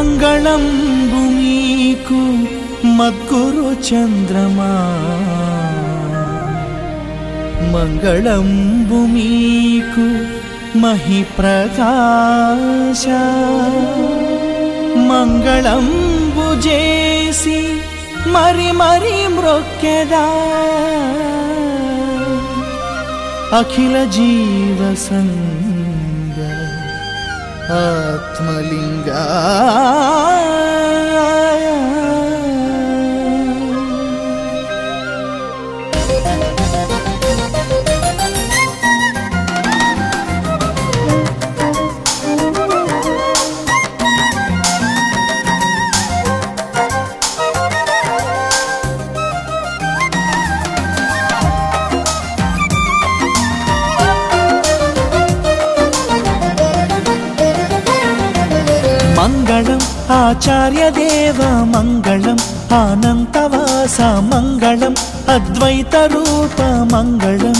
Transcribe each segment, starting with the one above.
మంగళంబు మీకు మద్గురు చంద్రమా. మంగళంబు మీకు మహి ప్రకాశ మంగళంబు చేసి మరి మరి మ్రొక్కెదా అఖిల జీవ సంగ आत्मलिङ्गा। మంగళం ఆచార్యదేవ మంగళం ఆనంతవాస మంగళం అద్వైత రూప మంగళం.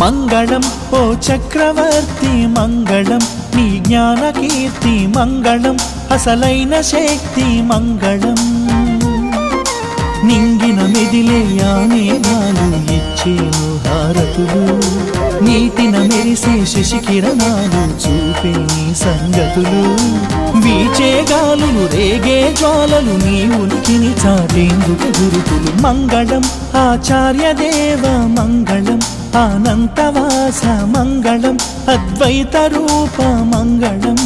మంగళం ఓ చక్రవర్తి మంగళం నీ జ్ఞాన కీర్తి మంగళం అసలైన శక్తి మంగళం. నింగిన మెదిలే ఆనేనాలు ఇచ్చేను హారతులు నీటిన మెరిసే శశికిరణాలు చూ సంగతులు. వీచే గాలులు రేగే జ్వాలలు నీ ఉనికిని చాటేందుకు గురుకులు మంగళం. ఆచార్యదేవ మంగళం ఆనంతవాస మంగళం అద్వైత రూప మంగళం.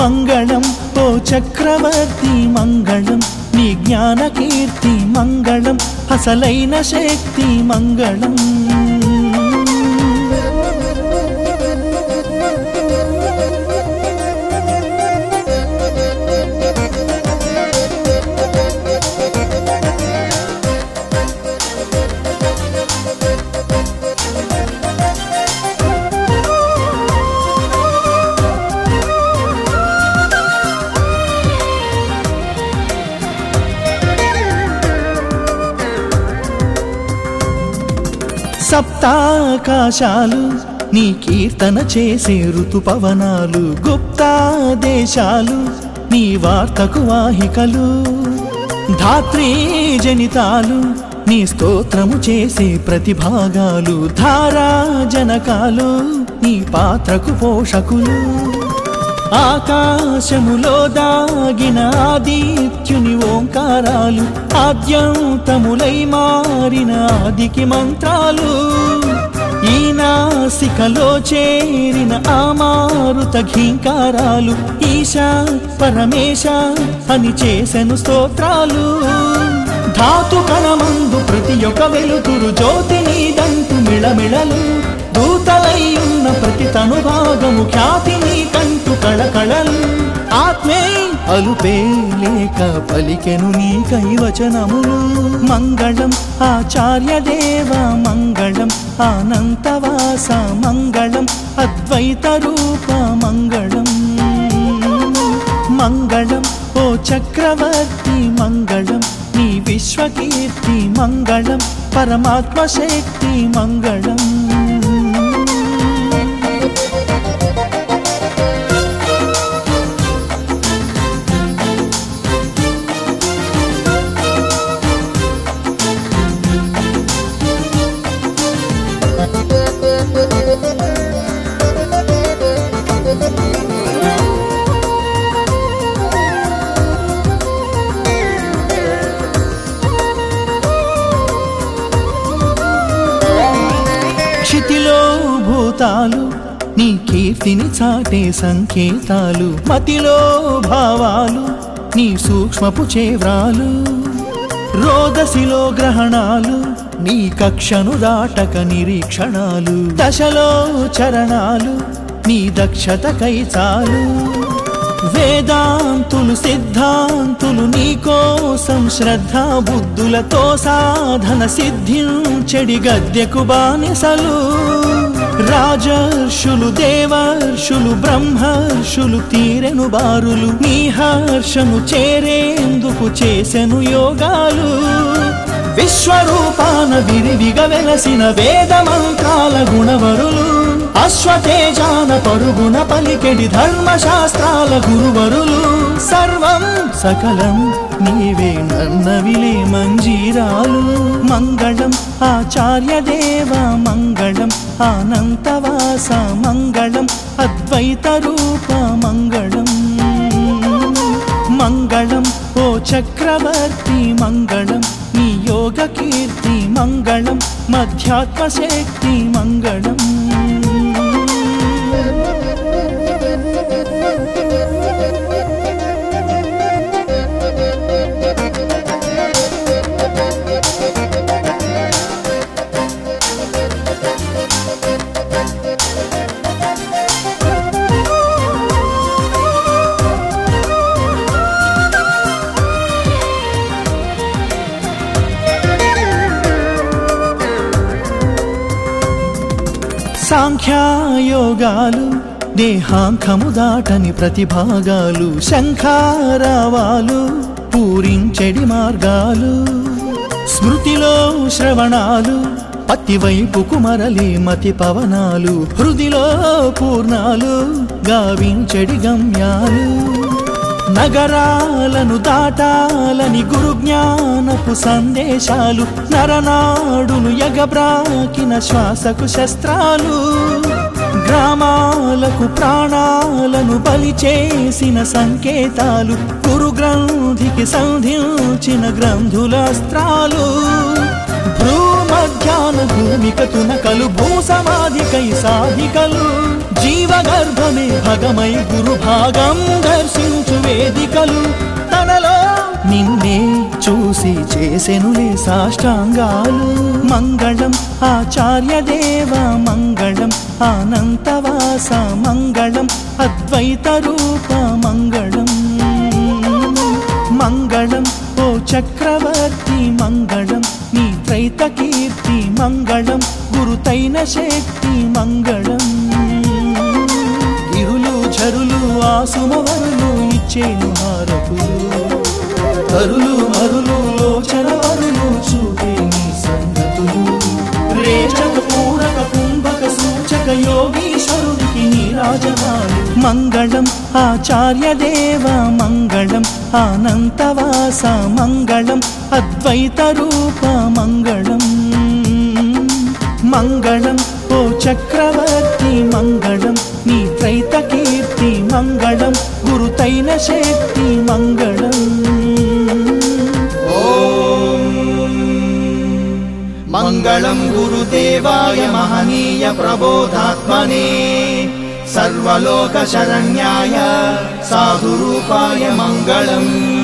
మంగళం ఓ చక్రవర్తి మంగళం నీ జ్ఞాన కీర్తి మంగళం అసలైన శక్తి మంగళం. సప్తాకాశాలు నీ కీర్తన చేసే ఋతుపవనాలు గుప్తా దేశాలు నీ వార్తకు వాహికలు. ధాత్రీ జనితాలు నీ స్తోత్రము చేసే ప్రతిభాగాలు ధారా జనకాలు నీ పాత్రకు పోషకులు. ఆకాశములో దాగిన ఆదిత్యుని ఓంకారాలు ఆద్యంతములై మారిన ఆదికి మంత్రాలు. ఈ నాసికలో చేరిన ఆమారుత ఘీంకారాలు ఈశా పరమేశ అని చేసెను స్తోత్రాలు. ధాతు కణమందు ప్రతి ఒక్క వెలుతురు జ్యోతి నీదంటు మిళమిళలు దూతలయ్యున్న ప్రతి తనుభాగము ఖ్యాతి నీ కంటు కళకళల్. ఆత్మే అలుపే లేక పలికెను నీ కైవచనములు మంగళం ఆచార్య దేవ మంగళం ఆనంతవాస మంగళం అద్వైత రూప మంగళం మంగళం ఓ చక్రవర్తి మంగళం నీ విశ్వకీర్తి మంగళం పరమాత్మ శక్తి మంగళం మతిలో భూతాలు నీ కీర్తిని చాటే సంకేతాలు. మతిలో భావాలు నీ సూక్ష్మపు చేవ్రాలు. రోదసిలో గ్రహణాలు నీ కక్షను దాటక నిరీక్షణాలు. దశలో చరణాలు నీ దక్షతకై చాలు. వేదాంతులు సిద్ధాంతులు నీకోసం శ్రద్ధ బుద్ధులతో సాధన సిద్ధించెడి గద్యకు బానిసలు. రాజర్షులు దేవర్షులు బ్రహ్మర్షులు తీరెను బారులు. నీ హర్షము చేరేందుకు చేసెను యోగాలు. విశ్వరూపాన విరివిగా వెలసిన వేద గుణవరులు. అశ్వతేజాన పరుగున పలికెడి ధర్మశాస్త్రాల గురువరులు. సర్వం సకలం నీవే నన్నవిలే మంజీరాలు. మంగళం ఆచార్య దేవ మంగళం ఆనంతవాస మంగళం అద్వైత రూప మంగళం మంగళం ఓ చక్రవర్తి మంగళం నీ యోగ కీర్తి మంగళం మధ్యాత్మ శక్తి మంగళం సాంఖ్యాయోగాలు దేహాంకము దాటని ప్రతిభాగాలు శంఖారావాలు పూరించెడి మార్గాలు. స్మృతిలో శ్రవణాలు పత్తివైపుకు మరలి మతి పవనాలు హృదిలో పూర్ణాలు గావించెడి గమ్యాలు. నగరాలను దాటాలని గురు జ్ఞానపు సందేశాలు నరనాడును ఎగబ్రాకిన శ్వాసకు శస్త్రాలు గ్రామాలకు ప్రాణాలను బలి చేసిన సంకేతాలు గురు గ్రంథికి సంధించిన గ్రంథుల అస్త్రాలు. భూమిక తునకలు భూ సమాధికై సాధికలు. జీవగర్భమే భగమై గురు భాగం దర్శించు వేదికలు. తనలో నిన్నే చూసి చేసెనులే సాష్టాంగాలు. మంగళం ఆచార్య దేవ మంగళం ఆనంతవాస మంగళం అద్వైత రూప మంగళం మంగళం ఓ చక్రవర్తి మంగళం గీత కీర్తి మంగళం గురుతైన శక్తి మంగళం. ఇరులు చరులు ఆసుమవరులు ఇచ్చేను హారతులు కరులు మరులు లోచన వరులు చూపేని సంగతులు. రేచక పూరక కుంభక సూచక యోగీశ్వరునికి నీరాజనాలు మంగళం ఆచార్య దేవ మంగళం आनन्तवासमङ्गलम् अद्वैतरूपामङ्गलं मङ्गलम् ओ चक्रवर्ति मङ्गलम् नीत्रैतकीर्ति मङ्गलम् गुरुतैन शेक्ति मङ्गलम् मङ्गलम् गुरुदेवाय महनीय प्रबोधात्मने। सर्वलोकशरण्याय साधुरूपाय मङ्गलम्